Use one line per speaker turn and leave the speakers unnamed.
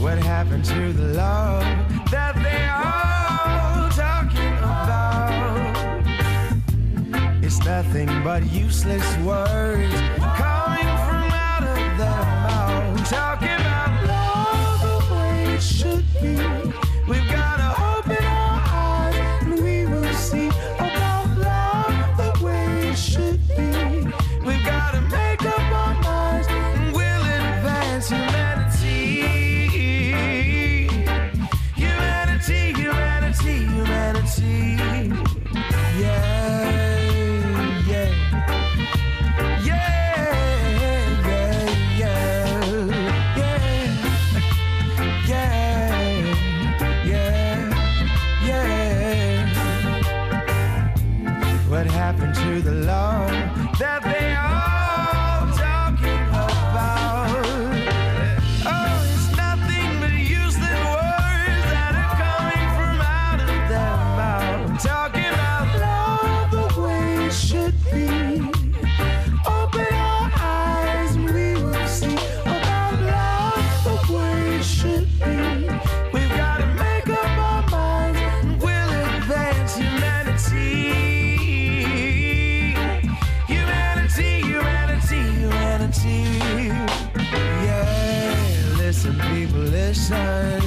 What happened to the love that they all talking about? It's nothing but useless words. side.